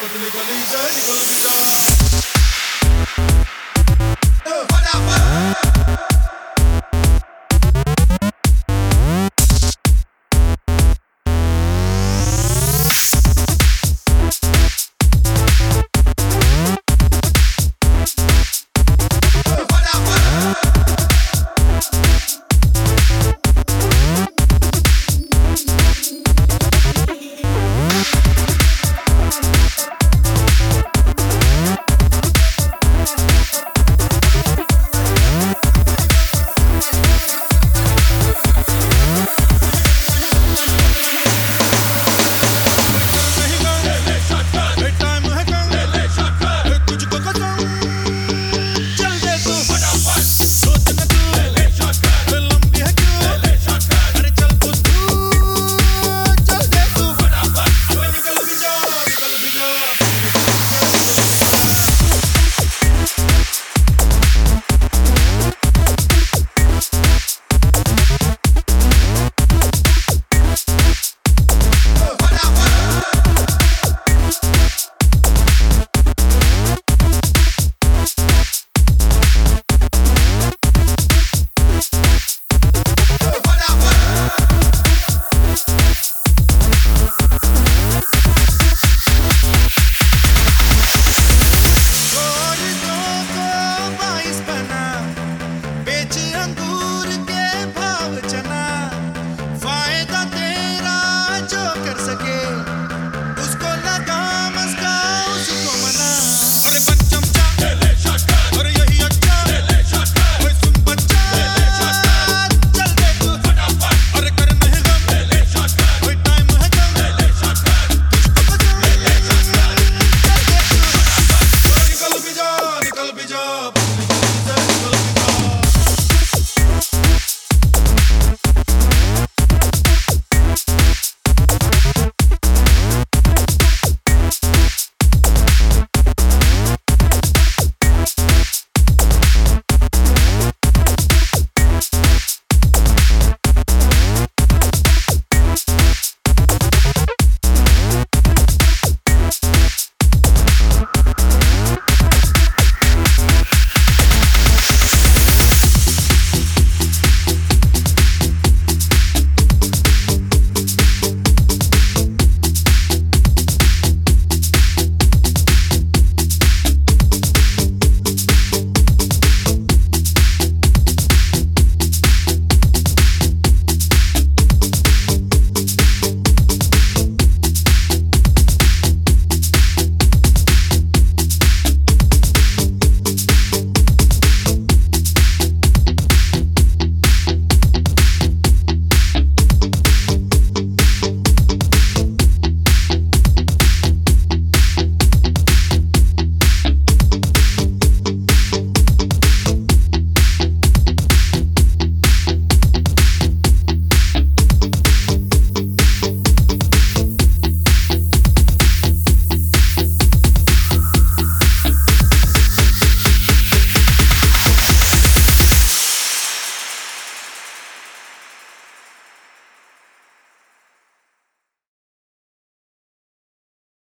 Putli Kalija, Nikol Vida.